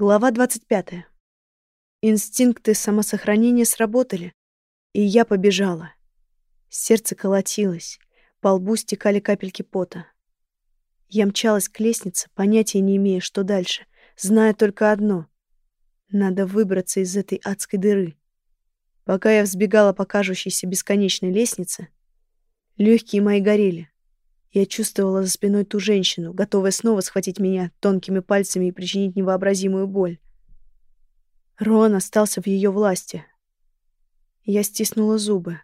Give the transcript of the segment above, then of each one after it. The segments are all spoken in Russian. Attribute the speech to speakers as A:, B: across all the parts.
A: Глава 25. Инстинкты самосохранения сработали, и я побежала. Сердце колотилось, по лбу стекали капельки пота. Я мчалась к лестнице, понятия не имея, что дальше, зная только одно — надо выбраться из этой адской дыры. Пока я взбегала по кажущейся бесконечной лестнице, легкие мои горели. Я чувствовала за спиной ту женщину, готовая снова схватить меня тонкими пальцами и причинить невообразимую боль. Рон остался в ее власти. Я стиснула зубы.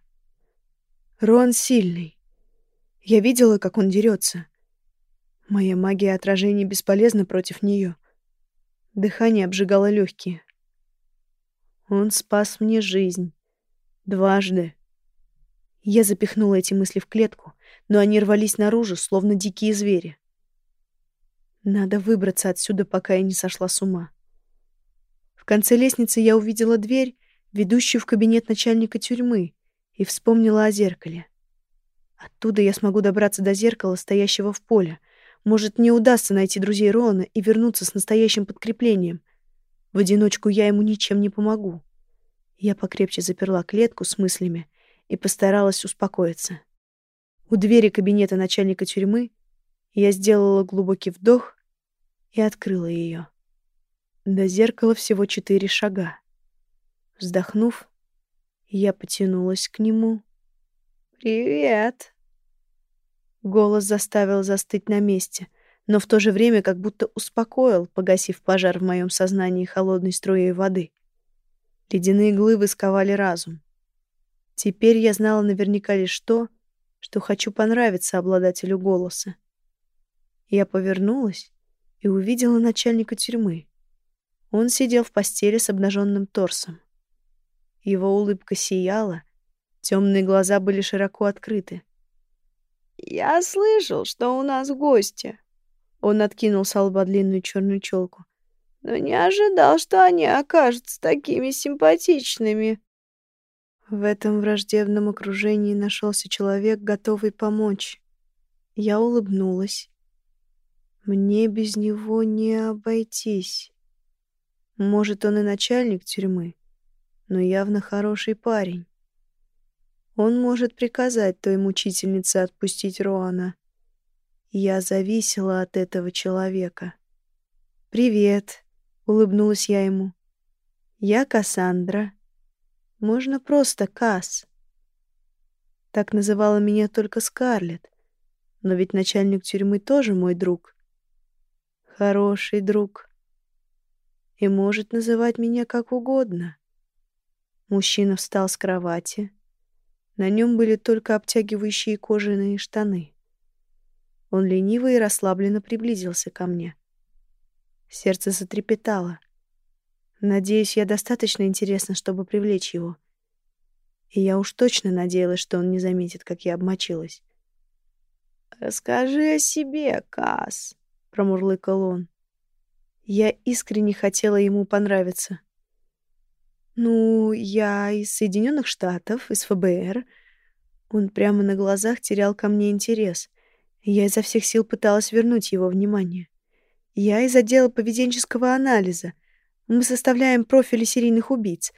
A: Рон сильный. Я видела, как он дерется. Моя магия отражения бесполезна против нее. Дыхание обжигало легкие. Он спас мне жизнь. Дважды. Я запихнула эти мысли в клетку, но они рвались наружу, словно дикие звери. Надо выбраться отсюда, пока я не сошла с ума. В конце лестницы я увидела дверь, ведущую в кабинет начальника тюрьмы, и вспомнила о зеркале. Оттуда я смогу добраться до зеркала, стоящего в поле. Может, мне удастся найти друзей Роана и вернуться с настоящим подкреплением. В одиночку я ему ничем не помогу. Я покрепче заперла клетку с мыслями и постаралась успокоиться. У двери кабинета начальника тюрьмы я сделала глубокий вдох и открыла ее. До зеркала всего четыре шага. Вздохнув, я потянулась к нему. «Привет!» Голос заставил застыть на месте, но в то же время как будто успокоил, погасив пожар в моем сознании холодной струей воды. Ледяные глыбы сковали разум. Теперь я знала наверняка лишь то, что хочу понравиться обладателю голоса. Я повернулась и увидела начальника тюрьмы. Он сидел в постели с обнаженным торсом. Его улыбка сияла, темные глаза были широко открыты. «Я слышал, что у нас гости». Он откинул с лба длинную черную челку. «Но не ожидал, что они окажутся такими симпатичными». В этом враждебном окружении нашелся человек, готовый помочь. Я улыбнулась. Мне без него не обойтись. Может, он и начальник тюрьмы, но явно хороший парень. Он может приказать той мучительнице отпустить Роана. Я зависела от этого человека. «Привет», — улыбнулась я ему. «Я Кассандра». Можно просто Кас. Так называла меня только Скарлетт. Но ведь начальник тюрьмы тоже мой друг. Хороший друг. И может называть меня как угодно. Мужчина встал с кровати. На нем были только обтягивающие кожаные штаны. Он лениво и расслабленно приблизился ко мне. Сердце затрепетало. Надеюсь, я достаточно интересна, чтобы привлечь его. И я уж точно надеялась, что он не заметит, как я обмочилась. «Расскажи о себе, Кас», — промурлыкал он. Я искренне хотела ему понравиться. «Ну, я из Соединенных Штатов, из ФБР». Он прямо на глазах терял ко мне интерес. Я изо всех сил пыталась вернуть его внимание. Я из отдела поведенческого анализа — мы составляем профили серийных убийц.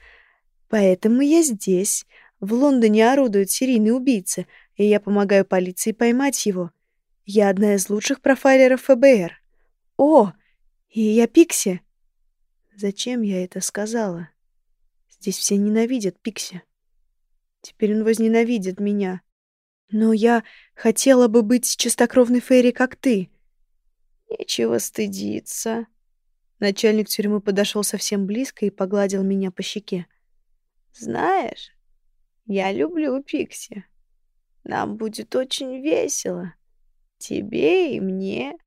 A: Поэтому я здесь. В Лондоне орудует серийный убийца, и я помогаю полиции поймать его. Я одна из лучших профайлеров ФБР. О, и я Пикси. Зачем я это сказала? Здесь все ненавидят Пикси. Теперь он возненавидит меня. Но я хотела бы быть чистокровной Ферри, как ты. Нечего стыдиться. Начальник тюрьмы подошел совсем близко и погладил меня по щеке. «Знаешь, я люблю Пикси. Нам будет очень весело. Тебе и мне».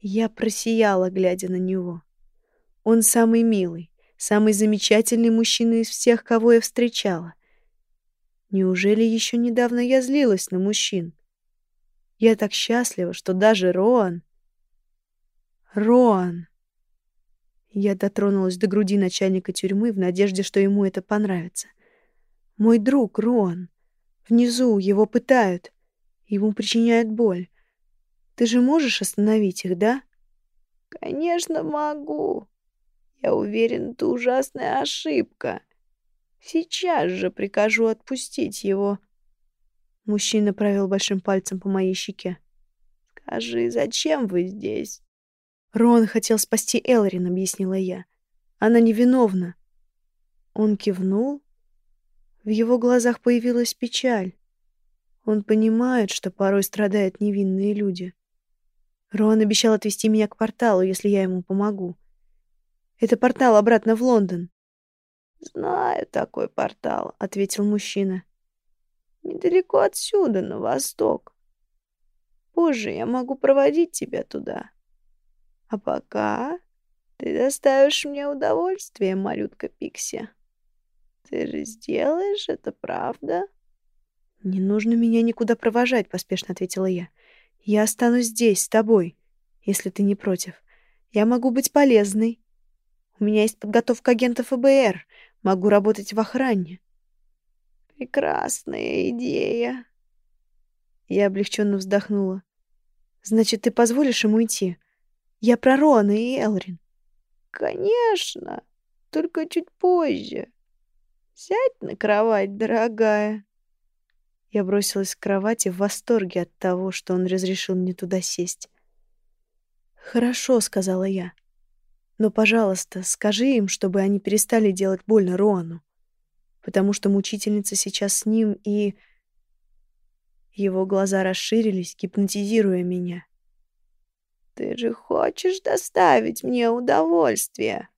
A: Я просияла, глядя на него. Он самый милый, самый замечательный мужчина из всех, кого я встречала. Неужели еще недавно я злилась на мужчин? Я так счастлива, что даже Роан... Роан... Я дотронулась до груди начальника тюрьмы в надежде, что ему это понравится. Мой друг Рон. Внизу его пытают. Ему причиняют боль. Ты же можешь остановить их, да? Конечно, могу. Я уверен, это ужасная ошибка. Сейчас же прикажу отпустить его. Мужчина провел большим пальцем по моей щеке. «Скажи, зачем вы здесь?» «Рон хотел спасти Элрин», — объяснила я. «Она невиновна». Он кивнул. В его глазах появилась печаль. Он понимает, что порой страдают невинные люди. Рон обещал отвезти меня к порталу, если я ему помогу. Это портал обратно в Лондон. «Знаю такой портал», — ответил мужчина. «Недалеко отсюда, на восток. Позже я могу проводить тебя туда. А пока ты доставишь мне удовольствие, малютка Пикси. Ты же сделаешь это, правда?» «Не нужно меня никуда провожать», — поспешно ответила я. «Я останусь здесь, с тобой, если ты не против. Я могу быть полезной. У меня есть подготовка агента ФБР. Могу работать в охране. Прекрасная идея. Я облегченно вздохнула. Значит, ты позволишь ему идти? Я про Рона и Элрин. Конечно, только чуть позже. Сядь на кровать, дорогая. Я бросилась к кровати в восторге от того, что он разрешил мне туда сесть. «Хорошо», — сказала я. Но, пожалуйста, скажи им, чтобы они перестали делать больно Роану. Потому что мучительница сейчас с ним, и... Его глаза расширились, гипнотизируя меня. «Ты же хочешь доставить мне удовольствие?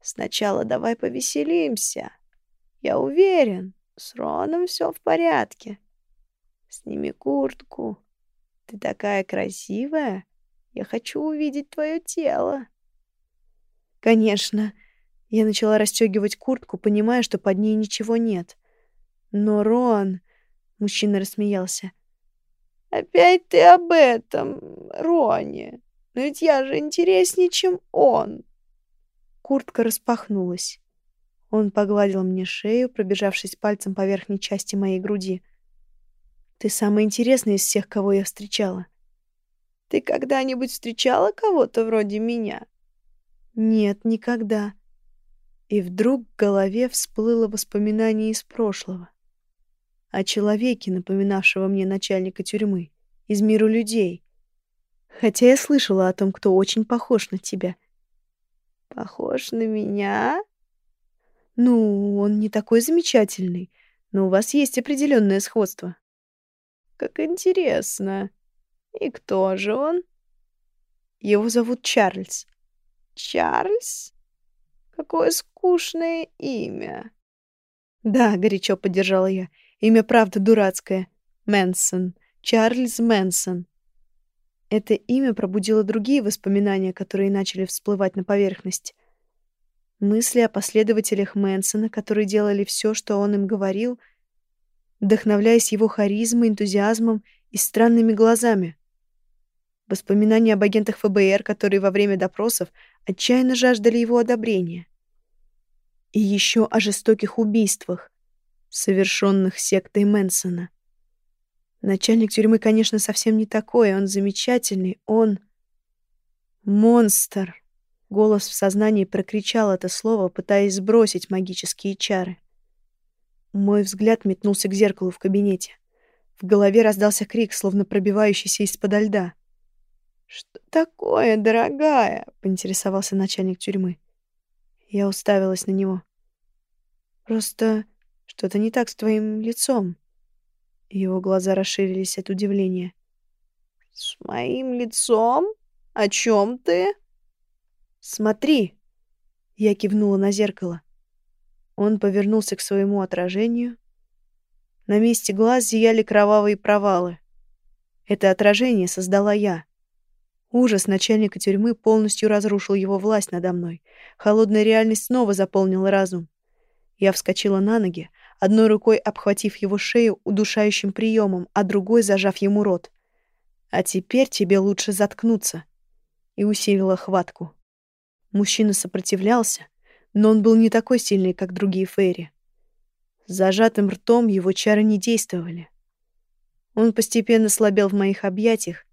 A: Сначала давай повеселимся. Я уверен, с Роном все в порядке. Сними куртку. Ты такая красивая. Я хочу увидеть твое тело». Конечно. Я начала расстегивать куртку, понимая, что под ней ничего нет. Но Рон... Мужчина рассмеялся. «Опять ты об этом, Роне. Но ведь я же интереснее, чем он». Куртка распахнулась. Он погладил мне шею, пробежавшись пальцем по верхней части моей груди. «Ты самый интересный из всех, кого я встречала». «Ты когда-нибудь встречала кого-то вроде меня?» Нет, никогда. И вдруг в голове всплыло воспоминание из прошлого. О человеке, напоминавшего мне начальника тюрьмы, из мира людей. Хотя я слышала о том, кто очень похож на тебя. Похож на меня? Ну, он не такой замечательный, но у вас есть определенное сходство. Как интересно. И кто же он? Его зовут Чарльз. Чарльз? Какое скучное имя. Да, горячо поддержала я. Имя правда дурацкое. Мэнсон. Чарльз Мэнсон. Это имя пробудило другие воспоминания, которые начали всплывать на поверхность. Мысли о последователях Мэнсона, которые делали все, что он им говорил, вдохновляясь его харизмой, энтузиазмом и странными глазами. Воспоминания об агентах ФБР, которые во время допросов отчаянно жаждали его одобрения. И еще о жестоких убийствах, совершенных сектой Мэнсона. Начальник тюрьмы, конечно, совсем не такой, он замечательный, он... Монстр! Голос в сознании прокричал это слово, пытаясь сбросить магические чары. Мой взгляд метнулся к зеркалу в кабинете. В голове раздался крик, словно пробивающийся из-подо льда. «Что такое, дорогая?» — поинтересовался начальник тюрьмы. Я уставилась на него. «Просто что-то не так с твоим лицом». Его глаза расширились от удивления. «С моим лицом? О чем ты?» «Смотри!» Я кивнула на зеркало. Он повернулся к своему отражению. На месте глаз зияли кровавые провалы. Это отражение создала я. Ужас начальника тюрьмы полностью разрушил его власть надо мной. Холодная реальность снова заполнила разум. Я вскочила на ноги, одной рукой обхватив его шею удушающим приемом, а другой зажав ему рот. «А теперь тебе лучше заткнуться», и усилила хватку. Мужчина сопротивлялся, но он был не такой сильный, как другие Фейри. С зажатым ртом его чары не действовали. Он постепенно слабел в моих объятиях,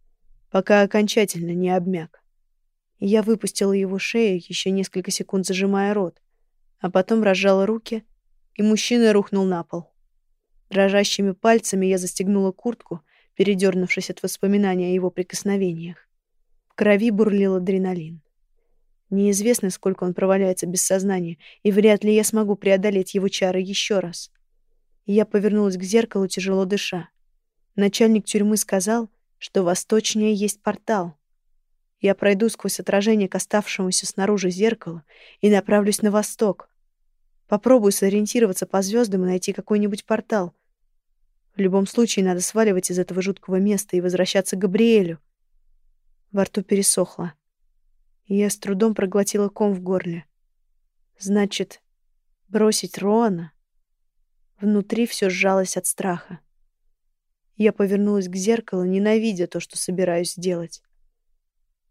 A: пока окончательно не обмяк. Я выпустила его шею, еще несколько секунд зажимая рот, а потом разжала руки, и мужчина рухнул на пол. Дрожащими пальцами я застегнула куртку, передернувшись от воспоминания о его прикосновениях. В крови бурлил адреналин. Неизвестно, сколько он проваляется без сознания, и вряд ли я смогу преодолеть его чары еще раз. Я повернулась к зеркалу, тяжело дыша. Начальник тюрьмы сказал, что восточнее есть портал. Я пройду сквозь отражение к оставшемуся снаружи зеркалу и направлюсь на восток. Попробую сориентироваться по звездам и найти какой-нибудь портал. В любом случае надо сваливать из этого жуткого места и возвращаться к Габриэлю. Во рту пересохло и я с трудом проглотила ком в горле. Значит, бросить Роана? Внутри все сжалось от страха. Я повернулась к зеркалу, ненавидя то, что собираюсь сделать.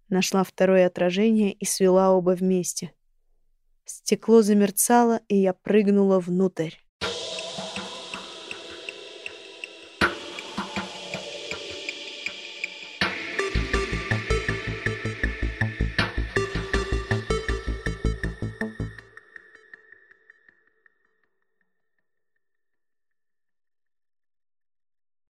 A: Нашла второе отражение и свела оба вместе. Стекло замерцало, и я прыгнула внутрь.